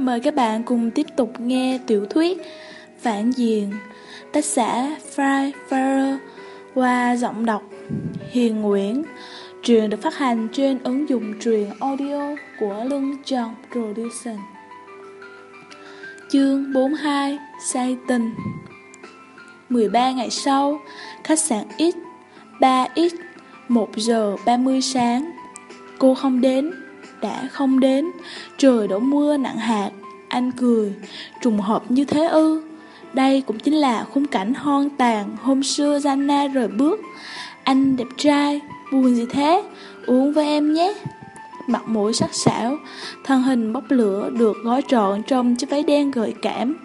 mời các bạn cùng tiếp tục nghe tiểu thuyết Phản Diện, tác giả Fry Farrer qua giọng đọc Hiền Nguyễn. Truyện được phát hành trên ứng dụng truyền audio của Lưng Tròn Production. Chương 42 Say tình 13 ngày sau, khách sạn X, 3X, 1 giờ 30 sáng. Cô không đến, đã không đến, trời đổ mưa nặng hạt, anh cười, trùng hợp như thế ư. Đây cũng chính là khung cảnh hoang tàn hôm xưa Zanna rời bước. Anh đẹp trai, buồn gì thế, uống với em nhé. Mặt mũi sắc sảo, thân hình bốc lửa được gói trọn trong chiếc váy đen gợi cảm.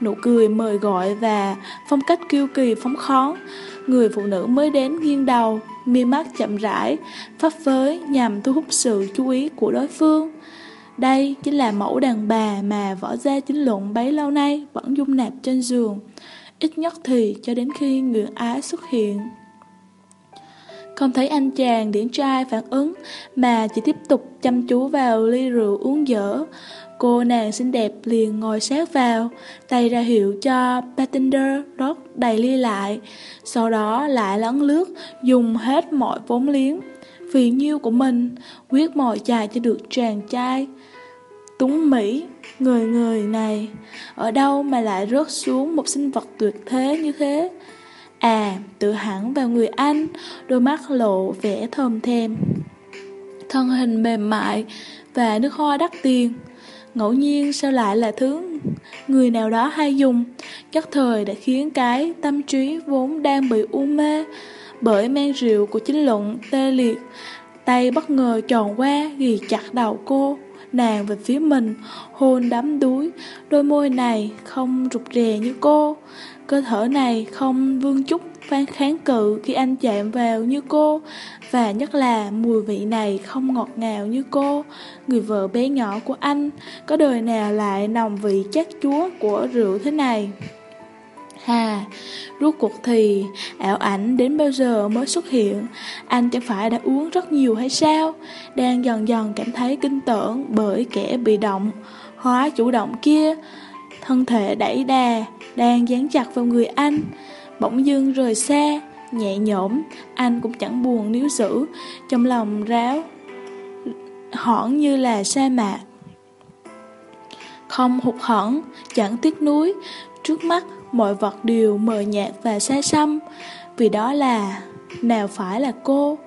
Nụ cười mời gọi và phong cách kiêu kỳ phóng khoáng Người phụ nữ mới đến nghiêng đầu, mi mắt chậm rãi, pháp phới nhằm thu hút sự chú ý của đối phương. Đây chính là mẫu đàn bà mà võ gia chính luận bấy lâu nay vẫn dung nạp trên giường, ít nhất thì cho đến khi người ái xuất hiện. Không thấy anh chàng điển trai phản ứng mà chỉ tiếp tục chăm chú vào ly rượu uống dở. Cô nàng xinh đẹp liền ngồi sát vào, tay ra hiệu cho bartender rót đầy ly lại, sau đó lại lấn lướt, dùng hết mọi vốn liếng. Vì nhiêu của mình, quyết mọi chài cho được chàng trai. Túng Mỹ, người người này, ở đâu mà lại rớt xuống một sinh vật tuyệt thế như thế? À, tự hẳn vào người anh, đôi mắt lộ vẻ thơm thèm. Thân hình mềm mại và nước hoa đắt tiền. Ngẫu nhiên sao lại là thứ người nào đó hay dùng, chắc thời đã khiến cái tâm trí vốn đang bị u mê bởi men rượu của chính luận tê liệt. Tay bất ngờ tròn qua ghi chặt đầu cô, nàng về phía mình, hôn đắm đuối, đôi môi này không rụt rè như cô, cơ thể này không vương chút phán kháng cự khi anh chạm vào như cô, và nhất là mùi vị này không ngọt ngào như cô, người vợ bé nhỏ của anh, có đời nào lại nồng vị chát chúa của rượu thế này. Hà, rốt cuộc thì ảo ảnh đến bao giờ mới xuất hiện, anh chẳng phải đã uống rất nhiều hay sao, đang dần dần cảm thấy kinh tởn bởi kẻ bị động, hóa chủ động kia, thân thể đẩy đà, đang dán chặt vào người anh, bỗng dưng rời xa, nhẹ nhõm, anh cũng chẳng buồn níu giữ, trong lòng ráo, hỏn như là sa mạc. Không hụt hẫng, chẳng tiếc nuối, trước mắt mọi vật đều mờ nhạt và xa xăm, vì đó là, nào phải là cô.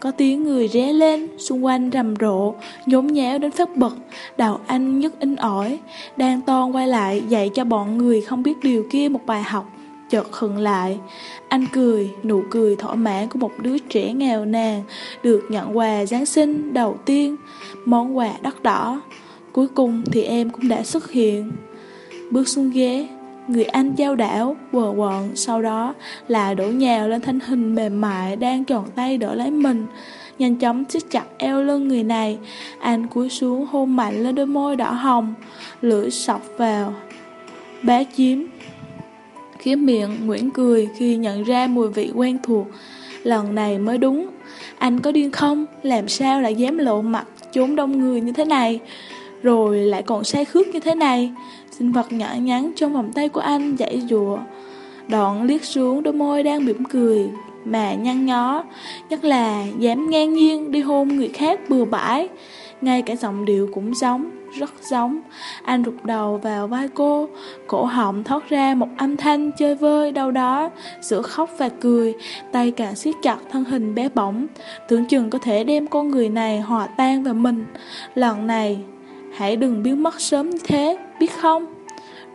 Có tiếng người ré lên, xung quanh rầm rộ, nhốn nháo đến phát bật, đầu anh nhức in ỏi, đang toan quay lại dạy cho bọn người không biết điều kia một bài học chợt khựng lại. Anh cười, nụ cười thỏa mãn của một đứa trẻ nghèo nàn, được nhận quà Giáng sinh đầu tiên, món quà đắt đỏ. Cuối cùng thì em cũng đã xuất hiện. Bước xuống ghế, người anh giao đảo, quờ quọn, sau đó là đổ nhào lên thanh hình mềm mại đang tròn tay đỡ lấy mình. Nhanh chóng siết chặt eo lưng người này, anh cúi xuống hôn mạnh lên đôi môi đỏ hồng, lưỡi sọc vào. Bá chiếm Khía miệng Nguyễn cười khi nhận ra mùi vị quen thuộc. Lần này mới đúng. Anh có điên không? Làm sao lại dám lộ mặt trốn đông người như thế này? Rồi lại còn say khước như thế này. Sinh vật nhỏ nhắn trong vòng tay của anh dãy dụa Đoạn liếc xuống đôi môi đang mỉm cười, Mà nhăn nhó. Nhất là dám ngang nhiên đi hôn người khác bừa bãi. Ngay cả giọng điệu cũng giống rất giống. Anh rụt đầu vào vai cô, cổ họng thoát ra một âm thanh chơi vơi đâu đó, giữa khóc và cười, tay càng siết chặt thân hình bé bỏng, tưởng chừng có thể đem con người này hòa tan vào mình. Lần này, hãy đừng biến mất sớm như thế, biết không?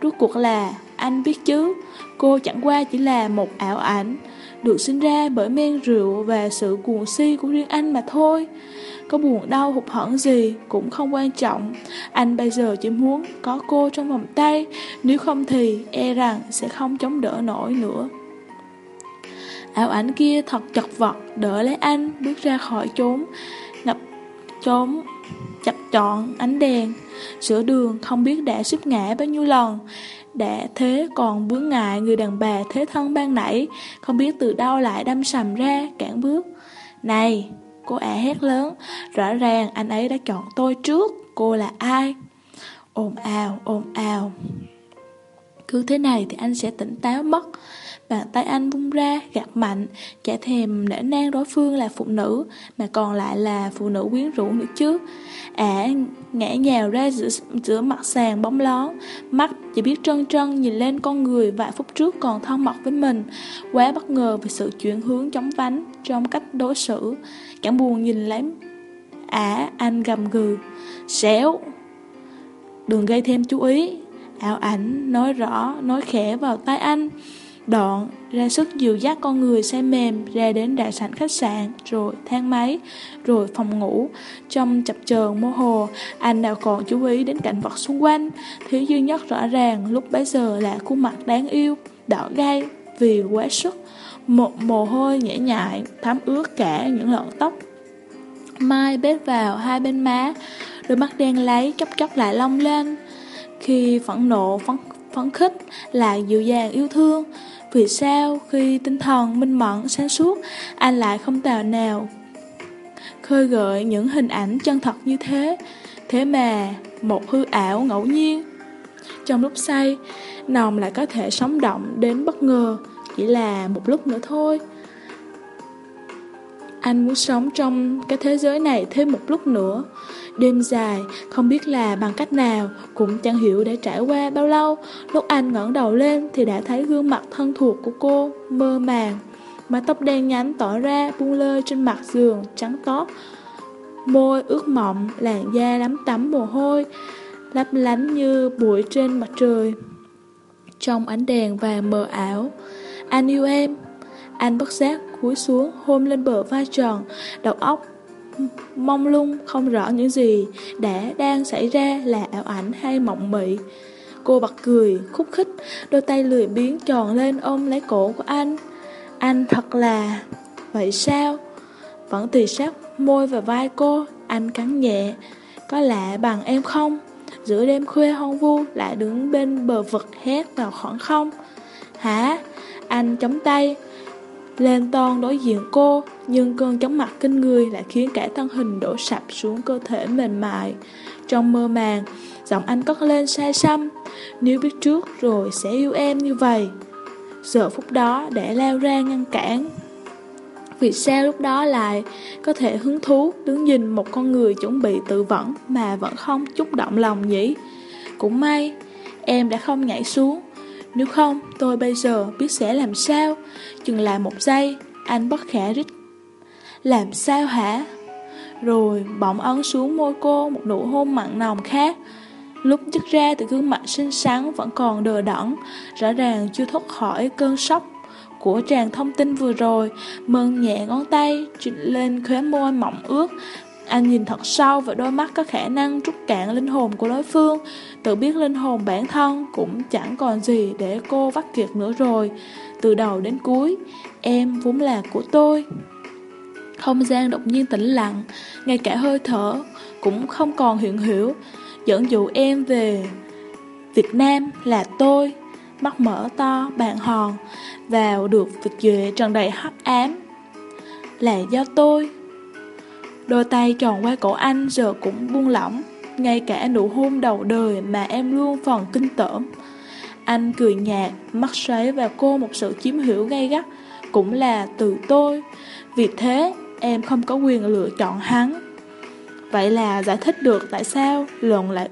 Rốt cuộc là, anh biết chứ, cô chẳng qua chỉ là một ảo ảnh, được sinh ra bởi men rượu và sự cuồng si của riêng anh mà thôi. Có buồn, đau, hụt hẫng gì cũng không quan trọng. Anh bây giờ chỉ muốn có cô trong vòng tay. Nếu không thì e rằng sẽ không chống đỡ nổi nữa. Ảo ảnh kia thật chật vật, Đỡ lấy anh, bước ra khỏi chốn, Ngập chốn, chập trọn ánh đèn. Sửa đường, không biết đã xếp ngã bao nhiêu lần. Đã thế còn bước ngại người đàn bà thế thân ban nãy, Không biết từ đâu lại đâm sầm ra cản bước. Này Cô ả hét lớn, rõ ràng anh ấy đã chọn tôi trước, cô là ai? ồn ào, ồn ào. Cứ thế này thì anh sẽ tỉnh táo mất. Bàn tay anh vung ra, gạt mạnh, chả thèm nể nang đối phương là phụ nữ, mà còn lại là phụ nữ quyến rũ nữa chứ. Ả ngã nhào ra giữa, giữa mặt sàn bóng lón, mắt chỉ biết trân trân nhìn lên con người vài phút trước còn thân mật với mình. Quá bất ngờ về sự chuyển hướng chóng vánh trong cách đối xử. Chẳng buồn nhìn lấy Ả anh gầm gừ, xéo. Đừng gây thêm chú ý, ảo ảnh nói rõ, nói khẽ vào tay anh. Đoạn ra sức dìu dắt con người say mềm ra đến đại sảnh khách sạn, rồi thang máy, rồi phòng ngủ. Trong chập chờn mơ hồ, anh nào còn chú ý đến cảnh vật xung quanh. Thứ duy nhất rõ ràng lúc bấy giờ là khuôn mặt đáng yêu, đỏ gai vì quá sức. Một mồ hôi nhễ nhại, thấm ướt cả những lọn tóc. Mai bết vào hai bên má, đôi mắt đen lấy chốc chốc lại long lên. Khi phẫn nộ, phấn, phấn khích, là dịu dàng yêu thương, vì sao khi tinh thần minh mẫn sáng suốt, Anh lại không tào nào Khơi gợi những hình ảnh chân thật như thế? Thế mà một hư ảo ngẫu nhiên, Trong lúc say Nòng lại có thể sống động đến bất ngờ, Chỉ là một lúc nữa thôi. Anh muốn sống trong cái thế giới này thêm một lúc nữa. Đêm dài, không biết là bằng cách nào, cũng chẳng hiểu đã trải qua bao lâu. Lúc anh ngẩng đầu lên thì đã thấy gương mặt thân thuộc của cô, mơ màng. Mái tóc đen nhánh tỏ ra buông lơi trên mặt giường, trắng tót. Môi ướt mọng, làn da lắm tắm mồ hôi, lấp lánh như bụi trên mặt trời. Trong ánh đèn vàng mờ ảo, anh yêu em. Anh bất giác cúi xuống hôn lên bờ vai tròn, đầu óc mong lung không rõ những gì đã đang xảy ra là ảo ảnh hay mộng mị. Cô bật cười, khúc khích, đôi tay lười biến tròn lên ôm lấy cổ của anh. Anh thật là... Vậy sao? Vẫn tùy sát môi và vai cô, anh cắn nhẹ. Có lạ bằng em không? Giữa đêm khuya hôn vu lại đứng bên bờ vực hét vào khoảng không. Hả? Anh chống tay, lên ton đối diện cô, nhưng cơn chóng mặt kinh người lại khiến cả thân hình đổ sập xuống cơ thể mềm mại. Trong mơ màng, giọng anh cất lên say xăm, nếu biết trước rồi sẽ yêu em như vậy. Giờ phút đó để lao ra ngăn cản. Vì sao lúc đó lại có thể hứng thú đứng nhìn một con người chuẩn bị tự vẫn mà vẫn không chút động lòng nhỉ? Cũng may, em đã không nhảy xuống, nếu không, tôi bây giờ biết sẽ làm sao? Chừng lại một giây, anh bất khả rít. Làm sao hả? Rồi bỗng ấn xuống môi cô một nụ hôn mặn nồng khác. Lúc dứt ra từ gương mặt xinh xắn vẫn còn đờ đẫn, rõ ràng chưa thoát khỏi cơn sốc của tràng thông tin vừa rồi, mơn nhẹ ngón tay lên khóe môi mỏng ướt, anh nhìn thật sâu vào đôi mắt có khả năng trút cạn linh hồn của đối phương. Tự biết linh hồn bản thân cũng chẳng còn gì để cô vắt kiệt nữa rồi. Từ đầu đến cuối, em vốn là của tôi. Không gian đột nhiên tĩnh lặng, ngay cả hơi thở cũng không còn hiện hiểu Dẫn dụ em về Việt Nam là tôi. Mắt mở to, bàn hòn. Vào được vực duệ trần đầy hấp ám. Là do tôi. Đôi tay tròn qua cổ anh giờ cũng buông lỏng Ngay cả nụ hôn đầu đời mà em luôn phần kinh tởm Anh cười nhạt, mắt xoáy vào cô một sự chiếm hiểu gay gắt Cũng là từ tôi. Vì thế em không có quyền lựa chọn hắn. Vậy là giải thích được tại sao Luận lại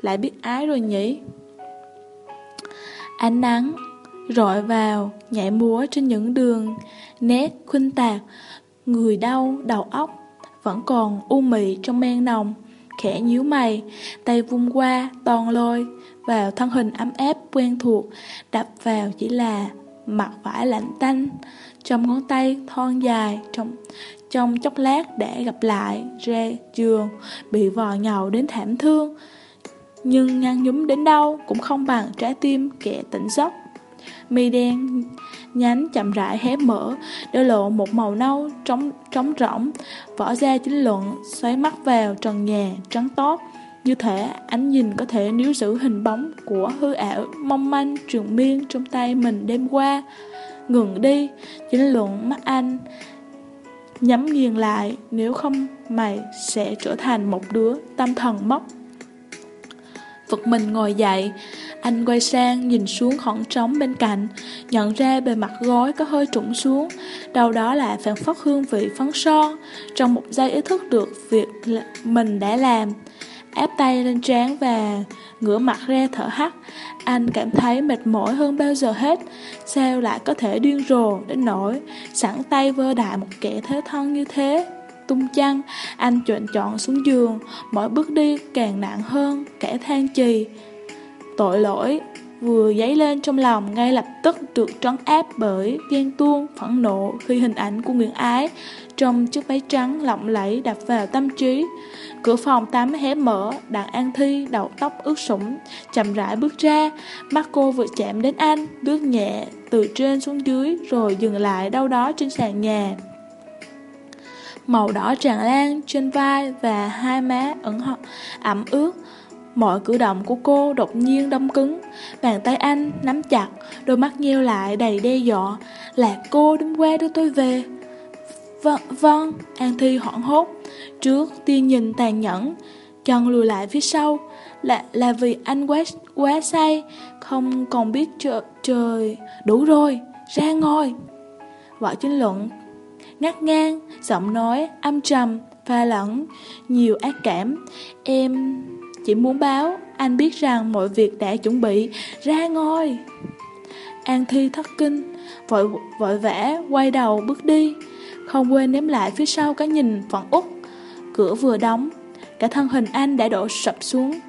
lại biết ái rồi nhỉ? Ánh nắng rọi vào, nhảy múa trên những đường nét khuynh tạc, người đau đầu óc vẫn còn u mị trong men nồng, khẽ nhíu mày, tay vung qua, toàn lôi, vào thân hình ấm áp quen thuộc, đập vào chỉ là mặt vải lạnh tanh, trong ngón tay thon dài, trong trong chốc lát để gặp lại, ra giường, bị vò nhầu đến thảm thương. Nhưng ngăn nhúm đến đâu cũng không bằng trái tim kẻ tỉnh giấc. Mi đen nhánh chậm rãi hé mở, để lộ một màu nâu trống, trống rỗng, vỏ da chính luận, xoáy mắt vào trần nhà, trắng tốt. Như thể ánh nhìn có thể níu giữ hình bóng của hư ảo mong manh trường miên trong tay mình đêm qua. Ngừng đi, chính luận mắt anh nhắm nghiền lại, nếu không mày sẽ trở thành một đứa tâm thần mốc. Vật mình ngồi dậy. Anh quay sang nhìn xuống khoảng trống bên cạnh, Nhận ra bề mặt gối có hơi trũng xuống. Đầu đó là phản phất hương vị phấn son. Trong một giây ý thức được việc mình đã làm. Áp tay lên trán và ngửa mặt ra thở hắt. Anh cảm thấy mệt mỏi hơn bao giờ hết. Sao lại có thể điên rồ đến nỗi Sẵn tay vơ đại một kẻ thế thân như thế? Tung chăn, anh chọn chọn xuống giường, mỗi bước đi càng nặng hơn, kẻ than trì Tội lỗi vừa dấy lên trong lòng ngay lập tức được trấn áp bởi ghen tuông, phẫn nộ khi hình ảnh của Nguyễn Ái trong chiếc váy trắng lộng lẫy đập vào tâm trí. Cửa phòng tắm hé mở, đặng An Thi đầu tóc ướt sũng, chậm rãi bước ra, mắt cô vừa chạm đến anh, bước nhẹ từ trên xuống dưới rồi dừng lại đâu đó trên sàn nhà màu đỏ tràn lan trên vai và hai má ẩn họ ẩm ướt. Mọi cử động của cô đột nhiên đông cứng, bàn tay anh nắm chặt, đôi mắt nheo lại đầy đe dọa, là cô đêm qua đưa tôi về. Vâng, vâng, An Thi hoảng hốt, trước tiên nhìn tàn nhẫn, chân lùi lại phía sau, là là vì anh quá quá say, không còn biết trời, trời, đủ rồi, ra ngồi. Võ chính luận ngắt ngang, giọng nói âm trầm, pha lẫn, nhiều ác cảm. Em chỉ muốn báo anh biết rằng mọi việc đã chuẩn bị, ra ngôi. An Thi thất kinh, vội vội vã quay đầu bước đi, không quên ném lại phía sau cái nhìn phận út. Cửa vừa đóng, cả thân hình anh đã đổ sập xuống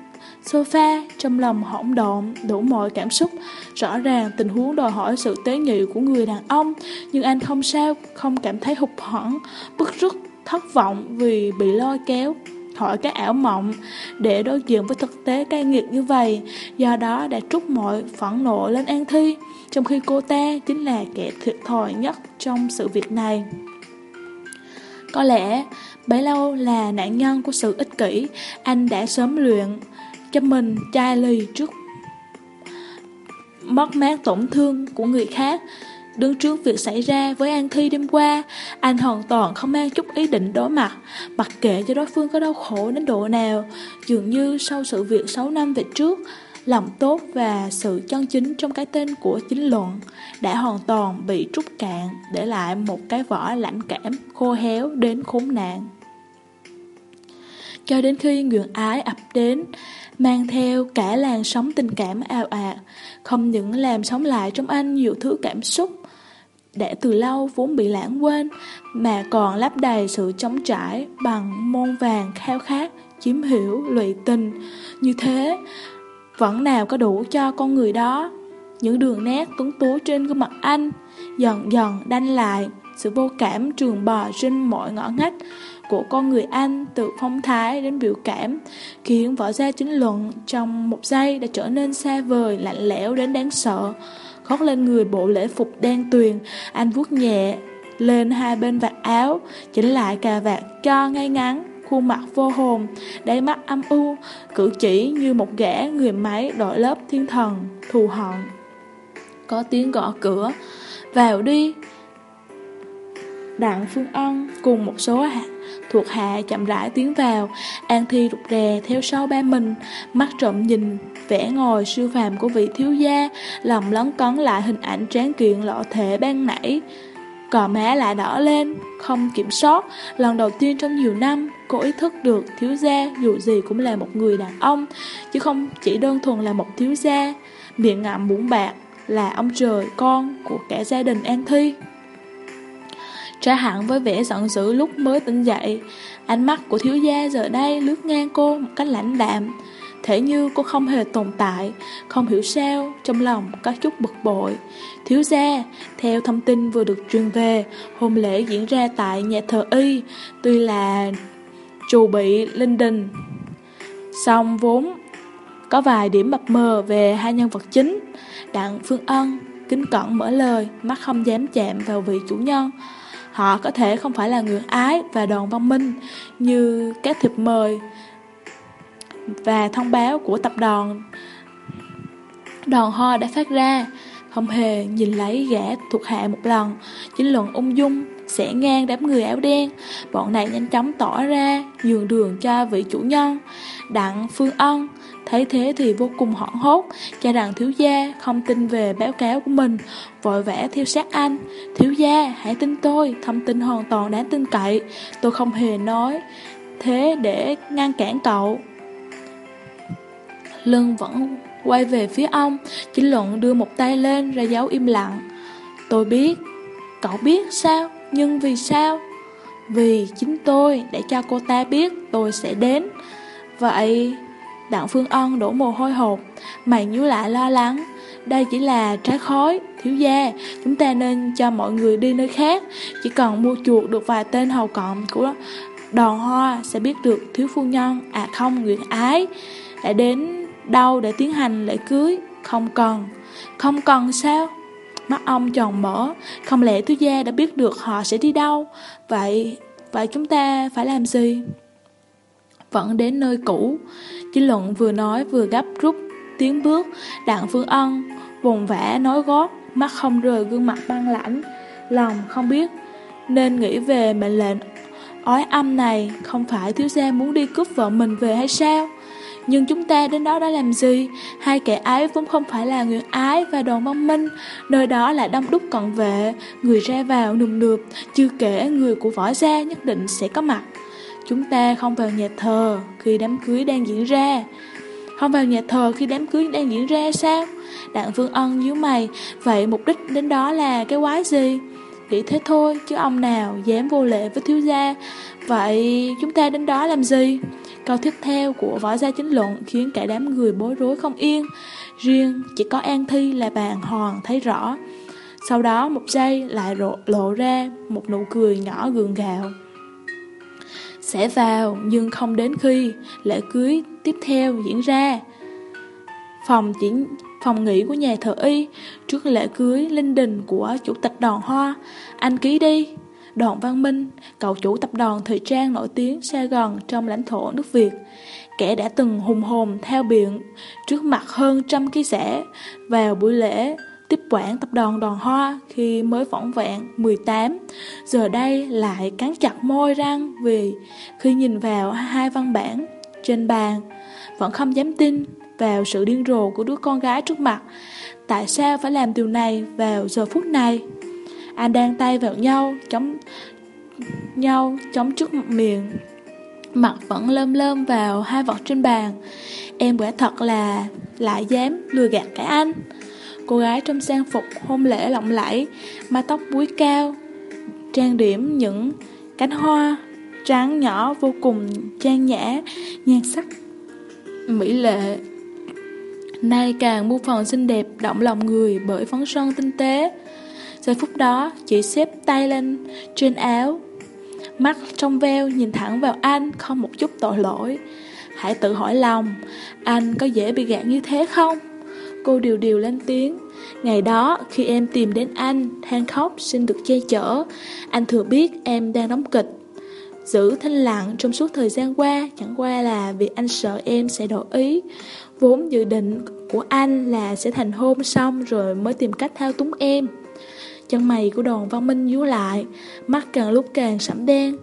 sofa, trong lòng hỗn độn, đủ mọi cảm xúc. Rõ ràng tình huống đòi hỏi sự tế nhị của người đàn ông, nhưng anh không sao, không cảm thấy hụt hẫng, bức rứt, thất vọng vì bị lôi kéo khỏi cái ảo mộng. Để đối diện với thực tế cay nghiệt như vậy do đó đã trút mọi phẫn nộ lên An Thi trong khi cô ta chính là kẻ thiệt thòi nhất trong sự việc này. Có lẽ bấy lâu là nạn nhân của sự ích kỷ anh đã sớm luyện cho mình chai lì trước mất mát tổn thương của người khác. Đứng trước việc xảy ra với An Thi đêm qua, anh hoàn toàn không mang chút ý định đối mặt, mặc kệ cho đối phương có đau khổ đến độ nào. Dường như sau sự việc 6 năm về trước, lòng tốt và sự chân chính trong cái tên của chính luận đã hoàn toàn bị trút cạn, để lại một cái vỏ lạnh cảm, khô héo đến khốn nạn. Cho đến khi nguyện ái ập đến, mang theo cả làn sóng tình cảm ào ạt, không những làm sống lại trong anh nhiều thứ cảm xúc đã từ lâu vốn bị lãng quên, mà còn lấp đầy sự trống trải bằng môn vàng khao khát, chiếm hiểu, lụy tình. Như thế, vẫn nào có đủ cho con người đó. Những đường nét tuấn tú trên gương mặt anh dần dần đanh lại, sự vô cảm trường bò trên mọi ngõ ngách, của con người Anh từ phong thái đến biểu cảm, khiến võ gia chính luận trong một giây đã trở nên xa vời, lạnh lẽo đến đáng sợ. khóc lên người bộ lễ phục đen tuyền, anh vuốt nhẹ lên hai bên vạt áo, chỉnh lại cà vạt cho ngay ngắn, khuôn mặt vô hồn, đáy mắt âm u, cử chỉ như một gã người máy đội lớp thiên thần, thù hận. Có tiếng gõ cửa, vào đi. Đặng Phương Ân cùng một số Thuộc hạ chậm rãi tiến vào. An Thi rụt rè theo sau ba mình. Mắt trộm nhìn, vẻ ngồi siêu phàm của vị thiếu gia. Lòng lấn cấn lại hình ảnh tráng kiện lọ thể ban nãy. Cò má lại đỏ lên, Không kiểm soát. Lần đầu tiên trong nhiều năm, Cô ý thức được thiếu gia dù gì cũng là một người đàn ông, Chứ không chỉ đơn thuần là một thiếu gia. Miệng ngậm bụng bạc Là ông trời con của cả gia đình An Thi. Trái hẳn với vẻ giận dữ lúc mới tỉnh dậy. Ánh mắt của thiếu gia giờ đây lướt ngang cô một cách lãnh đạm. Thể như cô không hề tồn tại, Không hiểu sao Trong lòng có chút bực bội. Thiếu gia, Theo thông tin vừa được truyền về, Hôn lễ diễn ra tại nhà thờ Y, Tuy là Trù bị linh đình. Xong vốn Có vài điểm mập mờ về hai nhân vật chính. Đặng Phương Ân Kính cẩn mở lời, Mắt không dám chạm vào vị chủ nhân. Họ có thể không phải là người ái và đoàn văn minh như các thiệp mời và thông báo của tập đoàn. Đoàn ho đã phát ra, không hề nhìn lấy gã thuộc hạ một lần. Chính luận ung dung sẽ ngang đám người áo đen. Bọn này nhanh chóng tỏ ra nhường đường cho vị chủ nhân, đặng phương ân. Thấy thế thì vô cùng hoảng hốt, cho rằng thiếu gia không tin về báo cáo của mình, vội vã theo sát anh. Thiếu gia, hãy tin tôi, thông tin hoàn toàn đáng tin cậy, tôi không hề nói thế để ngăn cản cậu. Lưng vẫn quay về phía ông, chính luận đưa một tay lên ra dấu im lặng. Tôi biết, cậu biết sao, nhưng vì sao? Vì chính tôi để cho cô ta biết tôi sẽ đến. Vậy Đặng Phương Ân đổ mồ hôi hột, mày nhíu lại lo lắng. Đây chỉ là trái khói, thiếu gia, chúng ta nên cho mọi người đi nơi khác. Chỉ cần mua chuột được vài tên hầu cận của đòn hoa sẽ biết được thiếu phu nhân, à không, nguyện Ái, đã đến đâu để tiến hành lễ cưới. Không cần, không cần sao? Mắt ông tròn mở, không lẽ thiếu gia đã biết được họ sẽ đi đâu? Vậy, vậy chúng ta phải làm gì? Vẫn đến nơi cũ, Chính luận vừa nói vừa gấp rút tiến bước, đặng phương ân, vùng vẽ nói gót, mắt không rời gương mặt băng lãnh, lòng không biết nên nghĩ về mệnh lệnh ói âm này không phải thiếu gia muốn đi cướp vợ mình về hay sao? Nhưng chúng ta đến đó đã làm gì? Hai kẻ ái vốn không phải là người ái và đoàn văn minh, nơi đó là đông đúc cận vệ, người ra vào nùm nượp, chưa kể người của võ gia nhất định sẽ có mặt. Chúng ta không vào nhà thờ khi đám cưới đang diễn ra. Không vào nhà thờ khi đám cưới đang diễn ra sao? Đặng Phương Ân nhíu mày, vậy mục đích đến đó là cái quái gì? Nghĩ thế thôi, chứ ông nào dám vô lệ với thiếu gia. Vậy chúng ta đến đó làm gì? Câu tiếp theo của võ gia chính luận khiến cả đám người bối rối không yên. Riêng chỉ có An Thi là bàn hoàng thấy rõ. Sau đó một giây lại lộ, lộ ra một nụ cười nhỏ gượng gạo. Sẽ vào nhưng không đến khi lễ cưới tiếp theo diễn ra. Phòng chỉ phòng nghỉ của nhà thờ y trước lễ cưới linh đình của chủ tịch đoàn hoa. Anh ký đi. Đoàn Văn Minh, cậu chủ tập đoàn thời trang nổi tiếng sài gòn trong lãnh thổ nước Việt. Kẻ đã từng hùng hồn theo biện trước mặt hơn trăm ký giả vào buổi lễ tiếp quản tập đoàn Đoàn Hoa khi mới võng vẹn 18, giờ đây lại cắn chặt môi răng vì khi nhìn vào hai văn bản trên bàn, vẫn không dám tin vào sự điên rồ của đứa con gái trước mặt. Tại sao phải làm điều này vào giờ phút này? Anh đang tay vào nhau, chống nhau chống trước mặt miệng. Mặt vẫn lơm lơm vào hai vật trên bàn. Em quả thật là lại dám lừa gạt cả anh. Cô gái trong trang phục hôn lễ lộng lẫy, mái tóc búi cao, trang điểm những cánh hoa trắng nhỏ vô cùng trang nhã, nhan sắc mỹ lệ. Nay càng mua phần xinh đẹp động lòng người bởi phấn son tinh tế. Giây phút đó, chị xếp tay lên trên áo, mắt trong veo nhìn thẳng vào anh không một chút tội lỗi. Hãy tự hỏi lòng, anh có dễ bị gạt như thế không? Cô điều điều lên tiếng. Ngày đó, khi em tìm đến anh than khóc xin được che chở. Anh thừa biết em đang đóng kịch. Giữ thanh lặng trong suốt thời gian qua, Chẳng qua là vì anh sợ em sẽ đổi ý. Vốn dự định của anh là sẽ thành hôn xong Rồi mới tìm cách thao túng em. Chân mày của đoàn văn minh dú lại, Mắt càng lúc càng sẫm đen.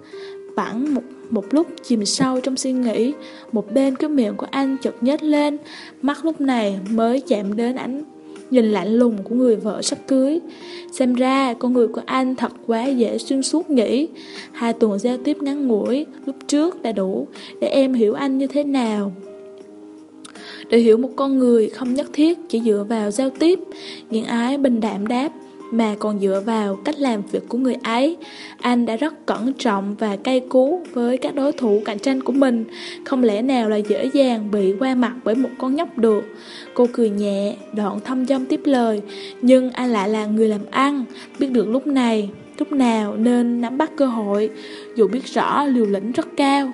Vẳng một một lúc chìm sâu trong suy nghĩ, Một bên cái miệng của anh chợt nhếch lên. Mắt lúc này mới chạm đến ánh Nhìn lạnh lùng của người vợ sắp cưới. Xem ra con người của anh thật quá dễ xuyên suốt nghĩ Hai tuần giao tiếp ngắn ngủi Lúc trước đã đủ Để em hiểu anh như thế nào. Để hiểu một con người không nhất thiết Chỉ dựa vào giao tiếp Nghiện ái bình đạm đáp mà còn dựa vào cách làm việc của người ấy. Anh đã rất cẩn trọng và cay cú với các đối thủ cạnh tranh của mình, không lẽ nào là dễ dàng bị qua mặt bởi một con nhóc được. Cô cười nhẹ, đoạn thâm dâm tiếp lời, nhưng anh lại là người làm ăn, biết được lúc này, lúc nào nên nắm bắt cơ hội, dù biết rõ liều lĩnh rất cao.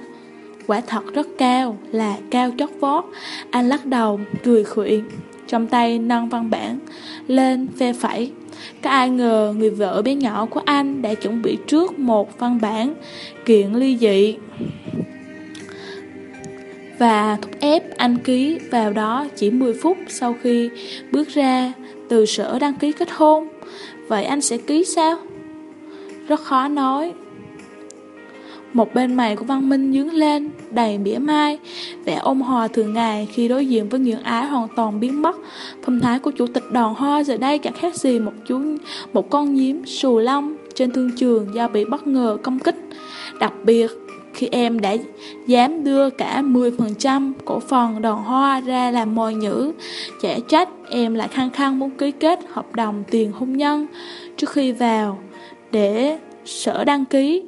Quả thật rất cao, là cao chót vót. Anh lắc đầu, cười khuyện, trong tay nâng văn bản lên phê phẩy. Có ai ngờ người vợ bé nhỏ của anh đã chuẩn bị trước một văn bản kiện ly dị và thúc ép anh ký vào đó chỉ 10 phút sau khi bước ra từ sở đăng ký kết hôn. Vậy anh sẽ ký sao? Rất khó nói. Một bên mày của Văn Minh nhướng lên, đầy mỉa mai, vẻ ôn hòa thường ngày khi đối diện với những Ái hoàn toàn biến mất. Phong thái của chủ tịch đòn ho giờ đây chẳng khác gì một chú một con nhím sù lông trên thương trường do bị bất ngờ công kích. Đặc biệt, khi em đã dám đưa cả 10% cổ phần đòn hoa ra làm mồi nhữ, chả trách em lại khăng khăng muốn ký kết hợp đồng tiền hôn nhân trước khi vào để sở đăng ký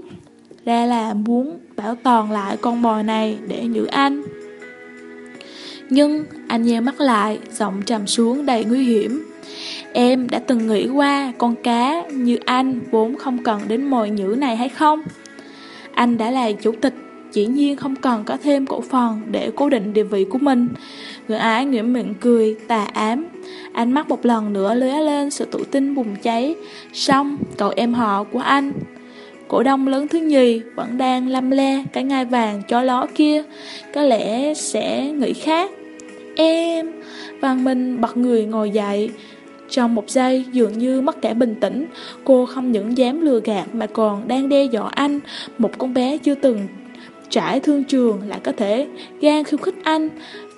ra là muốn bảo toàn lại con bò này để giữ anh. Nhưng anh nheo mắt lại, giọng trầm xuống đầy nguy hiểm. Em đã từng nghĩ qua con cá như anh vốn không cần đến mồi nhữ này hay không? Anh đã là chủ tịch, chỉ nhiên không cần có thêm cổ phần để cố định địa vị của mình. Người ái nguyễn miệng cười, tà ám. Ánh mắt một lần nữa lóe lên sự tự tin bùng cháy. Xong, cậu em họ của anh Cổ đông lớn thứ nhì vẫn đang lăm le cái ngai vàng chó ló kia, có lẽ sẽ nghĩ khác. Em, Văn Minh bật người ngồi dậy. Trong một giây dường như mất cả bình tĩnh, cô không những dám lừa gạt mà còn đang đe dọa anh, một con bé chưa từng trải thương trường lại có thể gan khiêu khích anh.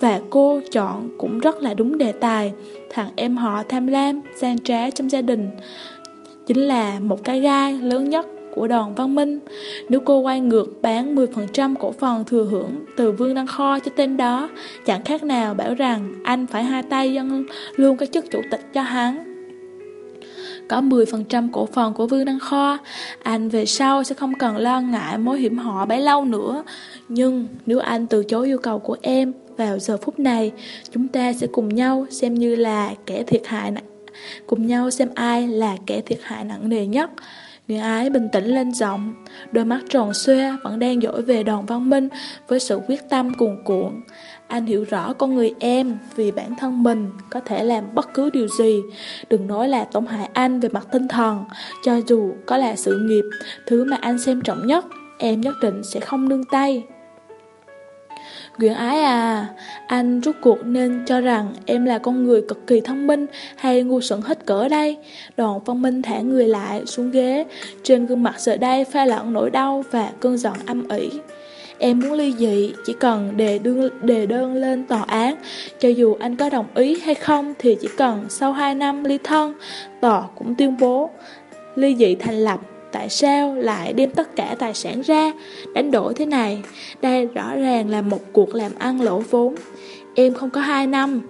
Và cô chọn cũng rất là đúng đề tài. Thằng em họ tham lam gian trá trong gia đình. Chính là một cái gai lớn nhất của đoàn văn minh. Nếu cô quay ngược bán 10% cổ phần thừa hưởng từ Vương Đăng Kho cho tên đó, chẳng khác nào bảo rằng anh phải hai tay dâng luôn cái chức chủ tịch cho hắn. Có 10% cổ phần của Vương Đăng Kho, anh về sau sẽ không cần lo ngại mối hiểm họa bấy lâu nữa. Nhưng nếu anh từ chối yêu cầu của em, vào giờ phút này, chúng ta sẽ cùng nhau xem như là kẻ thiệt hại nặng cùng nhau xem ai là kẻ thiệt hại nặng nề nhất. Người ái bình tĩnh lên giọng, Đôi mắt tròn xoe vẫn đang dỗi về đòn văn minh Với sự quyết tâm cuồn cuộn. Anh hiểu rõ con người em Vì bản thân mình có thể làm bất cứ điều gì. Đừng nói là tổn hại anh về mặt tinh thần, Cho dù có là sự nghiệp, Thứ mà anh xem trọng nhất, Em nhất định sẽ không nương tay. Nguyễn Ái à, anh rút cuộc nên cho rằng em là con người cực kỳ thông minh hay ngu xuẩn hết cỡ đây. Đoàn văn minh thả người lại xuống ghế, trên gương mặt giờ đây pha lẫn nỗi đau và cơn giận âm ỉ. Em muốn ly dị, chỉ cần đề đơn, đề đơn lên tòa án. Cho dù anh có đồng ý hay không thì chỉ cần sau 2 năm ly thân, tòa cũng tuyên bố ly dị thành lập Tại sao lại đem tất cả tài sản ra, Đánh đổi thế này? Đây rõ ràng là một cuộc làm ăn lỗ vốn. Em không có hai năm.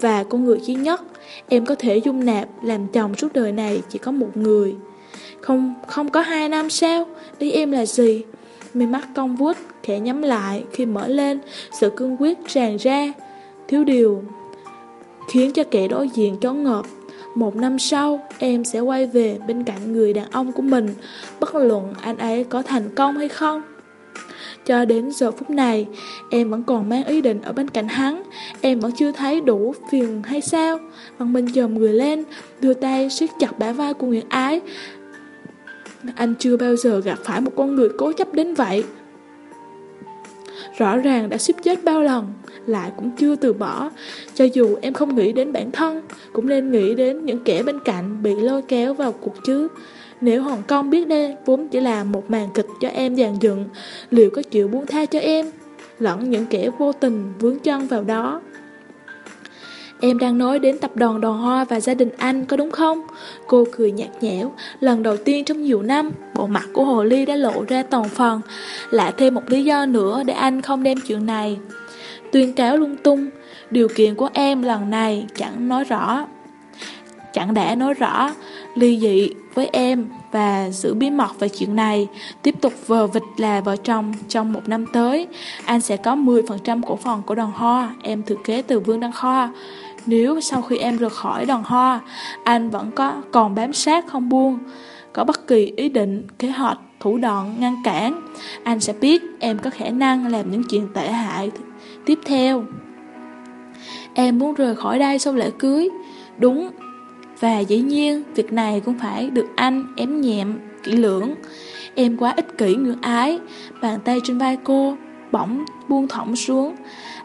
Và con người duy nhất, Em có thể dung nạp Làm chồng suốt đời này chỉ có một người. Không không có hai năm sao? Ý em là gì? Mì mắt cong vuốt, khẽ nhắm lại Khi mở lên, Sự cương quyết tràn ra. Thiếu điều Khiến cho kẻ đối diện chó ngợp một năm sau, em sẽ quay về bên cạnh người đàn ông của mình, bất luận anh ấy có thành công hay không. Cho đến giờ phút này, em vẫn còn mang ý định ở bên cạnh hắn, em vẫn chưa thấy đủ phiền hay sao. Văn Minh chồm người lên, đưa tay siết chặt bả vai của Nguyễn Ái. Anh chưa bao giờ gặp phải một con người cố chấp đến vậy. Rõ ràng đã suýt chết bao lần, Lại cũng chưa từ bỏ. Cho dù em không nghĩ đến bản thân, Cũng nên nghĩ đến những kẻ bên cạnh Bị lôi kéo vào cuộc chứ. Nếu Hồng Kông biết đây Vốn chỉ là một màn kịch cho em dàn dựng, Liệu có chịu buông tha cho em? Lẫn những kẻ vô tình vướng chân vào đó. Em đang nói đến tập đoàn Đòn Hoa và gia đình anh có đúng không? Cô cười nhạt nhẽo, lần đầu tiên trong nhiều năm, bộ mặt của Hồ Ly đã lộ ra toàn phần. Lại thêm một lý do nữa để anh không đem chuyện này. Tuyên cáo lung tung, điều kiện của em lần này chẳng nói rõ. Chẳng đã nói rõ, ly dị với em và giữ bí mật về chuyện này, tiếp tục vờ vịt là vợ chồng trong một năm tới. Anh sẽ có 10% cổ phần của đoàn hoa, em thừa kế từ Vương Đăng Kho. Nếu sau khi em rời khỏi đoàn hoa, anh vẫn có còn bám sát không buông, có bất kỳ ý định, kế hoạch, thủ đoạn ngăn cản, anh sẽ biết em có khả năng làm những chuyện tệ hại tiếp theo. Em muốn rời khỏi đây sau lễ cưới, đúng, và dĩ nhiên việc này cũng phải được anh ém nhẹm, kỹ lưỡng. Em quá ích kỷ ngưỡng ái, bàn tay trên vai cô bỗng buông thõng xuống.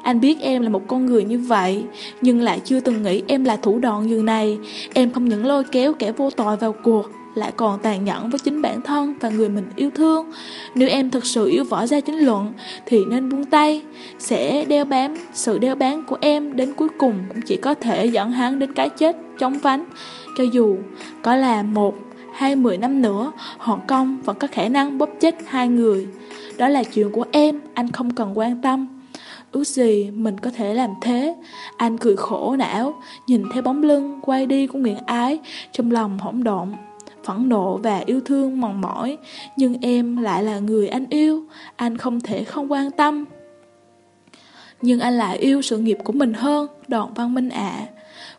Anh biết em là một con người như vậy, nhưng lại chưa từng nghĩ em là thủ đoạn như này. Em không những lôi kéo kẻ vô tội vào cuộc, lại còn tàn nhẫn với chính bản thân và người mình yêu thương. Nếu em thực sự yêu võ gia chính luận thì nên buông tay, sẽ đeo bám, sự đeo bám của em đến cuối cùng cũng chỉ có thể dẫn hắn đến cái chết chóng vánh. Cho dù có là một hay mười năm nữa, Hồng Kông vẫn có khả năng bóp chết hai người. Đó là chuyện của em, anh không cần quan tâm. Ước gì mình có thể làm thế Anh cười khổ não Nhìn theo bóng lưng quay đi của Nguyễn Ái Trong lòng hỗn độn Phẫn nộ và yêu thương mòn mỏi Nhưng em lại là người anh yêu Anh không thể không quan tâm Nhưng anh lại yêu sự nghiệp của mình hơn đoạn Văn Minh ạ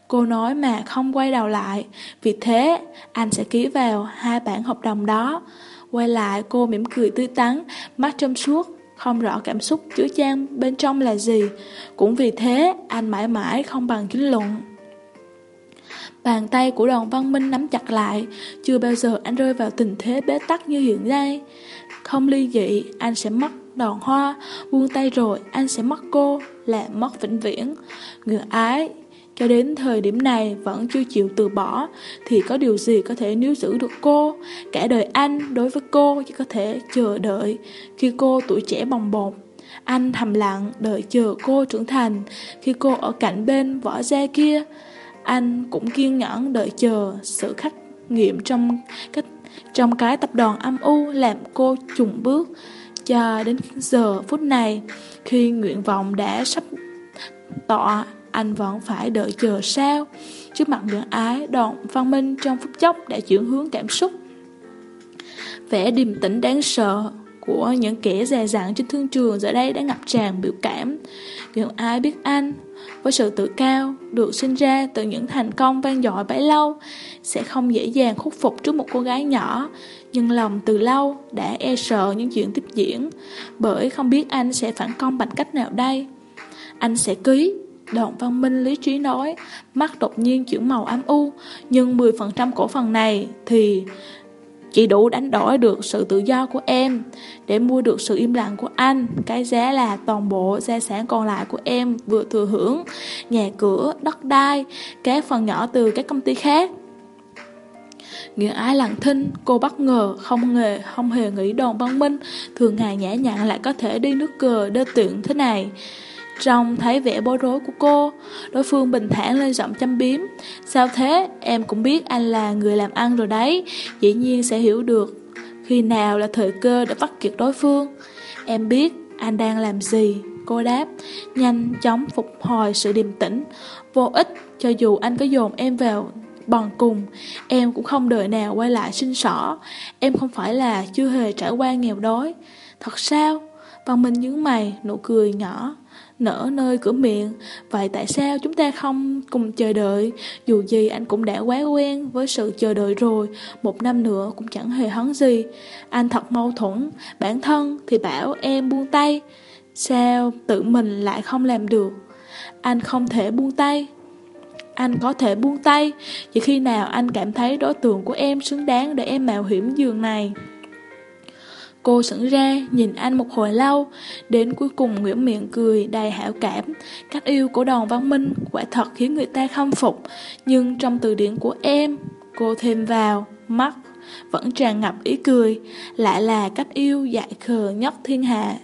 Cô nói mà không quay đầu lại Vì thế anh sẽ ký vào hai bản hợp đồng đó Quay lại cô mỉm cười tươi tắn Mắt trong suốt không rõ cảm xúc chứa chan bên trong là gì. Cũng vì thế, anh mãi mãi không bằng chính luận. Bàn tay của đoàn văn minh nắm chặt lại, chưa bao giờ anh rơi vào tình thế bế tắc như hiện nay. Không ly dị, anh sẽ mất đòn hoa, buông tay rồi anh sẽ mất cô, là mất vĩnh viễn. Người ái cho đến thời điểm này vẫn chưa chịu từ bỏ Thì có điều gì có thể níu giữ được cô Cả đời anh đối với cô chỉ có thể chờ đợi Khi cô tuổi trẻ bồng bột Anh thầm lặng đợi chờ cô trưởng thành Khi cô ở cạnh bên võ gia kia anh cũng kiên nhẫn đợi chờ sự khắc nghiệm trong cách, trong cái tập đoàn âm u làm cô trùng bước. Cho đến giờ phút này, khi nguyện vọng đã sắp tọa anh vẫn phải đợi chờ sao? Trước mặt người ái đoạn văn minh trong phút chốc đã chuyển hướng cảm xúc. Vẻ điềm tĩnh đáng sợ của những kẻ dè dặn trên thương trường giờ đây đã ngập tràn biểu cảm. Người ái biết anh với sự tự cao được sinh ra từ những thành công vang dội bấy lâu sẽ không dễ dàng khuất phục trước một cô gái nhỏ. Nhưng lòng từ lâu đã e sợ những chuyện tiếp diễn bởi không biết anh sẽ phản công bằng cách nào đây. Anh sẽ ký Đoàn văn minh lý trí nói, mắt đột nhiên chuyển màu ám u, nhưng 10% cổ phần này thì chỉ đủ đánh đổi được sự tự do của em để mua được sự im lặng của anh. Cái giá là toàn bộ gia sản còn lại của em vừa thừa hưởng, nhà cửa, đất đai, các phần nhỏ từ các công ty khác. Nghĩa ái lặng thinh, cô bất ngờ, không hề, không hề nghĩ đoàn văn minh thường ngày nhã nhặn lại có thể đi nước cờ đơ tiện thế này. Trong thấy vẻ bối rối của cô, đối phương bình thản lên giọng chăm biếm. Sao thế, em cũng biết anh là người làm ăn rồi đấy, dĩ nhiên sẽ hiểu được khi nào là thời cơ để bắt kiệt đối phương. Em biết anh đang làm gì, cô đáp, nhanh chóng phục hồi sự điềm tĩnh. Vô ích, cho dù anh có dồn em vào bằng cùng, em cũng không đợi nào quay lại sinh sỏ. Em không phải là chưa hề trải qua nghèo đói. Thật sao? Văn Minh nhướng mày, nụ cười nhỏ nở nơi cửa miệng. Vậy tại sao chúng ta không cùng chờ đợi? Dù gì anh cũng đã quá quen với sự chờ đợi rồi, Một năm nữa cũng chẳng hề hấn gì. Anh thật mâu thuẫn, Bản thân thì bảo em buông tay. Sao tự mình lại không làm được? Anh không thể buông tay. Anh có thể buông tay, Chỉ khi nào anh cảm thấy đối tượng của em xứng đáng để em mạo hiểm giường này. Cô sững ra, nhìn anh một hồi lâu, đến cuối cùng Nguyễn miệng cười đầy hảo cảm. Cách yêu của đòn văn minh quả thật khiến người ta khâm phục, nhưng trong từ điển của em, cô thêm vào, mắt, vẫn tràn ngập ý cười, lại là cách yêu dại khờ nhất thiên hạ.